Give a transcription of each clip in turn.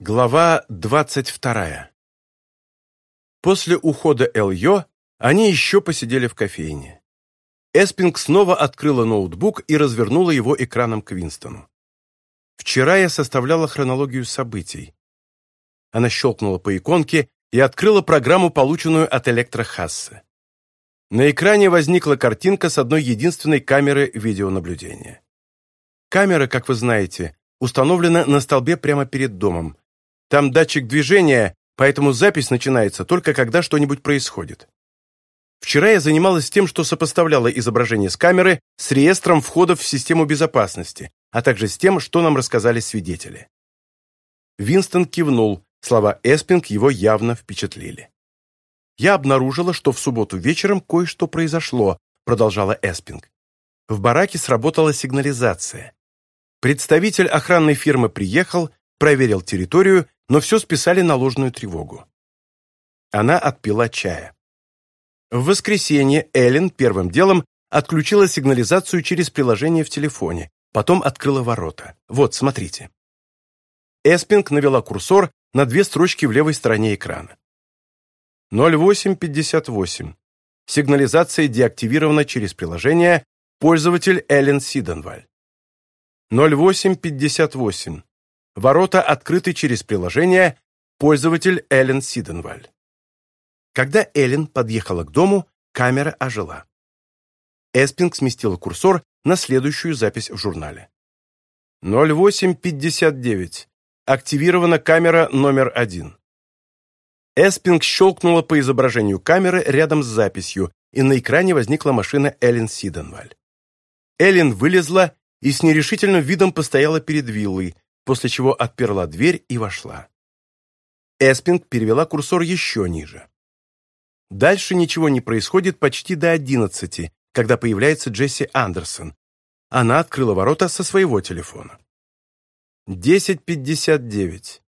Глава 22. После ухода Эл-Йо они еще посидели в кофейне. Эспинг снова открыла ноутбук и развернула его экраном к Винстону. «Вчера я составляла хронологию событий». Она щелкнула по иконке и открыла программу, полученную от электрохассы. На экране возникла картинка с одной единственной камеры видеонаблюдения. Камера, как вы знаете, установлена на столбе прямо перед домом, там датчик движения, поэтому запись начинается только когда что-нибудь происходит. Вчера я занималась тем, что сопоставляла изображение с камеры с реестром входов в систему безопасности, а также с тем, что нам рассказали свидетели. Винстон кивнул, слова Эспинг его явно впечатлили. «Я обнаружила, что в субботу вечером кое-что произошло», продолжала Эспинг. В бараке сработала сигнализация. Представитель охранной фирмы приехал, проверил территорию но все списали на ложную тревогу. Она отпила чая. В воскресенье Эллен первым делом отключила сигнализацию через приложение в телефоне, потом открыла ворота. Вот, смотрите. Эспинг навела курсор на две строчки в левой стороне экрана. 0858. Сигнализация деактивирована через приложение пользователь Эллен Сиденваль. 0858 ворота открыты через приложение «Пользователь Эллен Сиденваль». Когда Эллен подъехала к дому, камера ожила. Эспинг сместила курсор на следующую запись в журнале. 08.59. Активирована камера номер один. Эспинг щелкнула по изображению камеры рядом с записью, и на экране возникла машина Эллен Сиденваль. Эллен вылезла и с нерешительным видом постояла перед виллой, после чего отперла дверь и вошла. Эспинг перевела курсор еще ниже. Дальше ничего не происходит почти до одиннадцати, когда появляется Джесси Андерсон. Она открыла ворота со своего телефона. 10.59.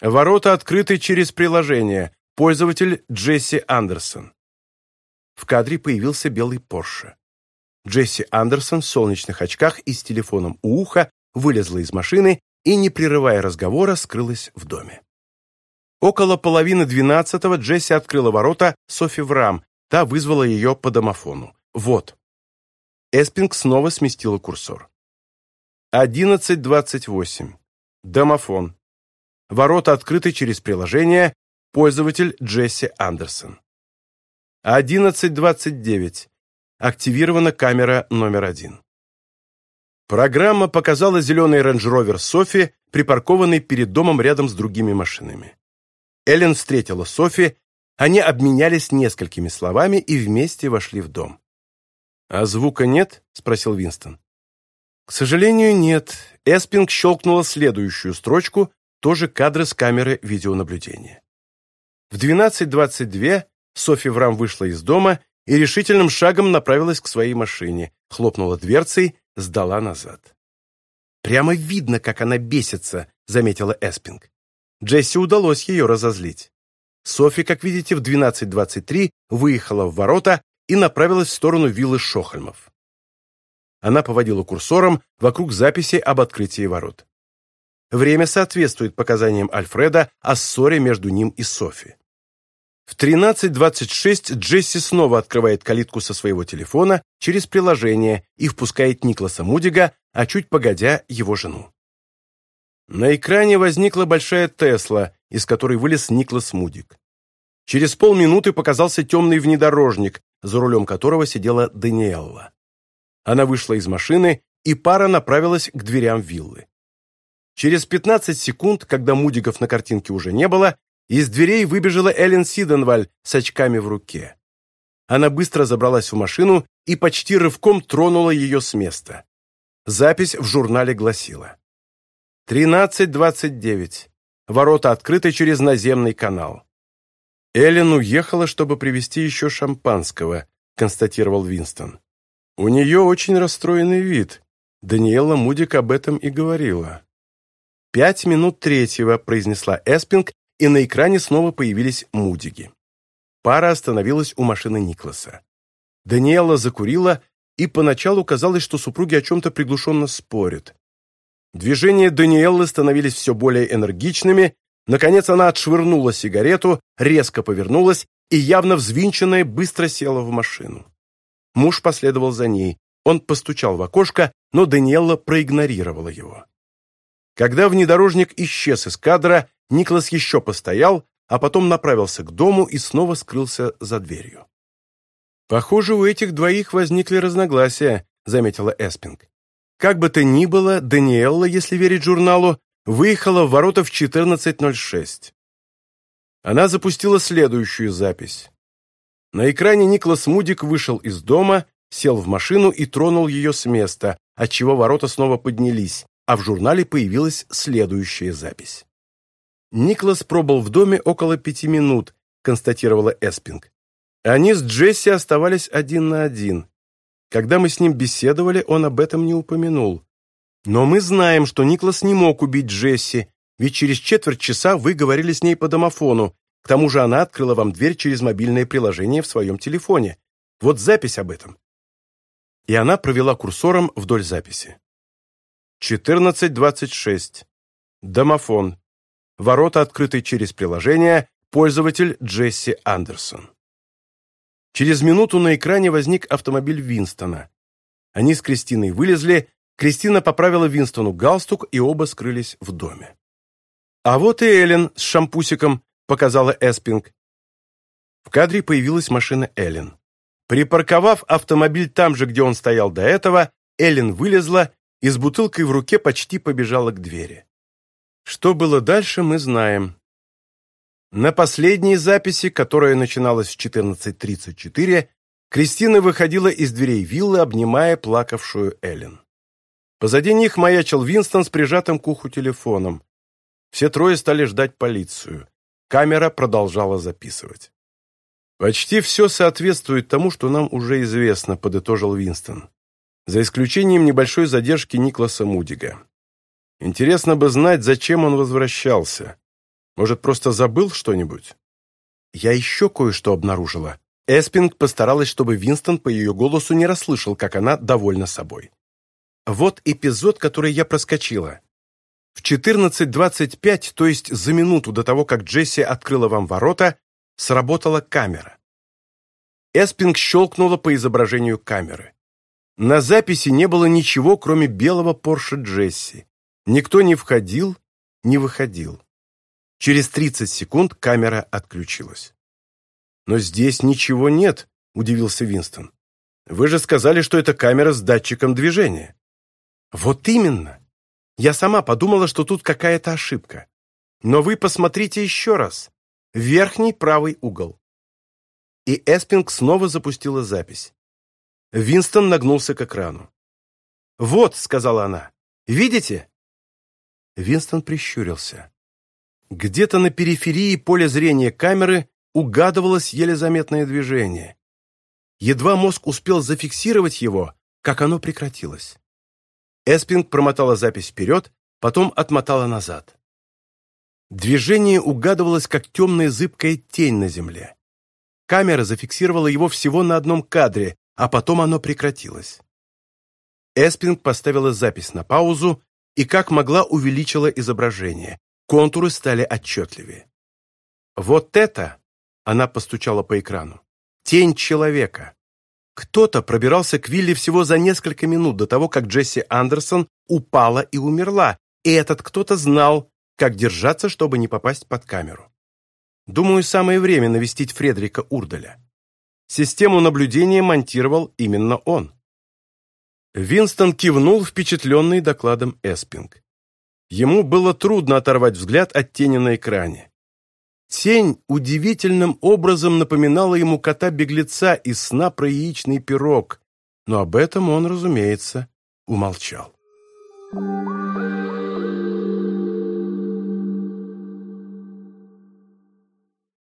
Ворота открыты через приложение. Пользователь Джесси Андерсон. В кадре появился белый Порше. Джесси Андерсон в солнечных очках и с телефоном у уха вылезла из машины и, не прерывая разговора, скрылась в доме. Около половины двенадцатого Джесси открыла ворота Софи Врам, та вызвала ее по домофону. «Вот». Эспинг снова сместила курсор. 11.28. Домофон. Ворота открыты через приложение «Пользователь Джесси Андерсон». 11.29. Активирована камера номер один. Программа показала зеленый рейндж-ровер Софи, припаркованный перед домом рядом с другими машинами. Эллен встретила Софи, они обменялись несколькими словами и вместе вошли в дом. «А звука нет?» – спросил Винстон. «К сожалению, нет». Эспинг щелкнула следующую строчку, тоже кадры с камеры видеонаблюдения. В 12.22 Софи Врам вышла из дома и решительным шагом направилась к своей машине, хлопнула дверцей, сдала назад. Прямо видно, как она бесится, заметила Эспинг. Джесси удалось ее разозлить. Софи, как видите, в 12.23 выехала в ворота и направилась в сторону виллы Шохальмов. Она поводила курсором вокруг записи об открытии ворот. Время соответствует показаниям Альфреда о ссоре между ним и Софи. В 13.26 Джесси снова открывает калитку со своего телефона через приложение и впускает Никласа Мудига, а чуть погодя его жену. На экране возникла большая Тесла, из которой вылез Никлас Мудик. Через полминуты показался темный внедорожник, за рулем которого сидела Даниэлла. Она вышла из машины, и пара направилась к дверям виллы. Через 15 секунд, когда Мудигов на картинке уже не было, из дверей выбежала Эллен Сиденваль с очками в руке. Она быстро забралась в машину и почти рывком тронула ее с места. Запись в журнале гласила. 13.29. Ворота открыты через наземный канал. Эллен уехала, чтобы привезти еще шампанского, констатировал Винстон. У нее очень расстроенный вид. Даниэла Мудик об этом и говорила. «Пять минут третьего», – произнесла Эспинг и на экране снова появились мудиги. Пара остановилась у машины Никласа. Даниэла закурила, и поначалу казалось, что супруги о чем-то приглушенно спорят. Движения Даниэллы становились все более энергичными, наконец она отшвырнула сигарету, резко повернулась и, явно взвинченная, быстро села в машину. Муж последовал за ней. Он постучал в окошко, но Даниэлла проигнорировала его. Когда внедорожник исчез из кадра, Николас еще постоял, а потом направился к дому и снова скрылся за дверью. «Похоже, у этих двоих возникли разногласия», — заметила Эспинг. «Как бы то ни было, Даниэлла, если верить журналу, выехала в ворота в 14.06». Она запустила следующую запись. На экране Николас Мудик вышел из дома, сел в машину и тронул ее с места, отчего ворота снова поднялись, а в журнале появилась следующая запись. Никлас пробыл в доме около пяти минут, констатировала Эспинг. Они с Джесси оставались один на один. Когда мы с ним беседовали, он об этом не упомянул. Но мы знаем, что Никлас не мог убить Джесси, ведь через четверть часа вы говорили с ней по домофону. К тому же она открыла вам дверь через мобильное приложение в своем телефоне. Вот запись об этом. И она провела курсором вдоль записи. 14.26. Домофон ворота, открыты через приложение, пользователь Джесси Андерсон. Через минуту на экране возник автомобиль Винстона. Они с Кристиной вылезли, Кристина поправила Винстону галстук, и оба скрылись в доме. «А вот и Эллен с шампусиком», — показала Эспинг. В кадре появилась машина Эллен. Припарковав автомобиль там же, где он стоял до этого, Эллен вылезла и с бутылкой в руке почти побежала к двери. Что было дальше, мы знаем. На последней записи, которая начиналась в 14.34, Кристина выходила из дверей виллы, обнимая плакавшую Эллен. Позади них маячил Винстон с прижатым к уху телефоном. Все трое стали ждать полицию. Камера продолжала записывать. «Почти все соответствует тому, что нам уже известно», — подытожил Винстон. «За исключением небольшой задержки Никласа Мудига. Интересно бы знать, зачем он возвращался. Может, просто забыл что-нибудь? Я еще кое-что обнаружила. Эспинг постаралась, чтобы Винстон по ее голосу не расслышал, как она довольна собой. Вот эпизод, который я проскочила. В 14.25, то есть за минуту до того, как Джесси открыла вам ворота, сработала камера. Эспинг щелкнула по изображению камеры. На записи не было ничего, кроме белого Порше Джесси. Никто не входил, не выходил. Через 30 секунд камера отключилась. «Но здесь ничего нет», — удивился Винстон. «Вы же сказали, что это камера с датчиком движения». «Вот именно! Я сама подумала, что тут какая-то ошибка. Но вы посмотрите еще раз. Верхний правый угол». И Эспинг снова запустила запись. Винстон нагнулся к экрану. «Вот», — сказала она, — «видите? Винстон прищурился. Где-то на периферии поля зрения камеры угадывалось еле заметное движение. Едва мозг успел зафиксировать его, как оно прекратилось. Эспинг промотала запись вперед, потом отмотала назад. Движение угадывалось как темная зыбкая тень на земле. Камера зафиксировала его всего на одном кадре, а потом оно прекратилось. Эспинг поставила запись на паузу и как могла увеличила изображение. Контуры стали отчетливее. «Вот это!» — она постучала по экрану. «Тень человека!» Кто-то пробирался к Вилли всего за несколько минут до того, как Джесси Андерсон упала и умерла, и этот кто-то знал, как держаться, чтобы не попасть под камеру. Думаю, самое время навестить Фредерика Урдаля. Систему наблюдения монтировал именно он. Винстон кивнул, впечатленный докладом Эспинг. Ему было трудно оторвать взгляд от тени на экране. Тень удивительным образом напоминала ему кота-беглеца из сна про яичный пирог, но об этом он, разумеется, умолчал. Thank you.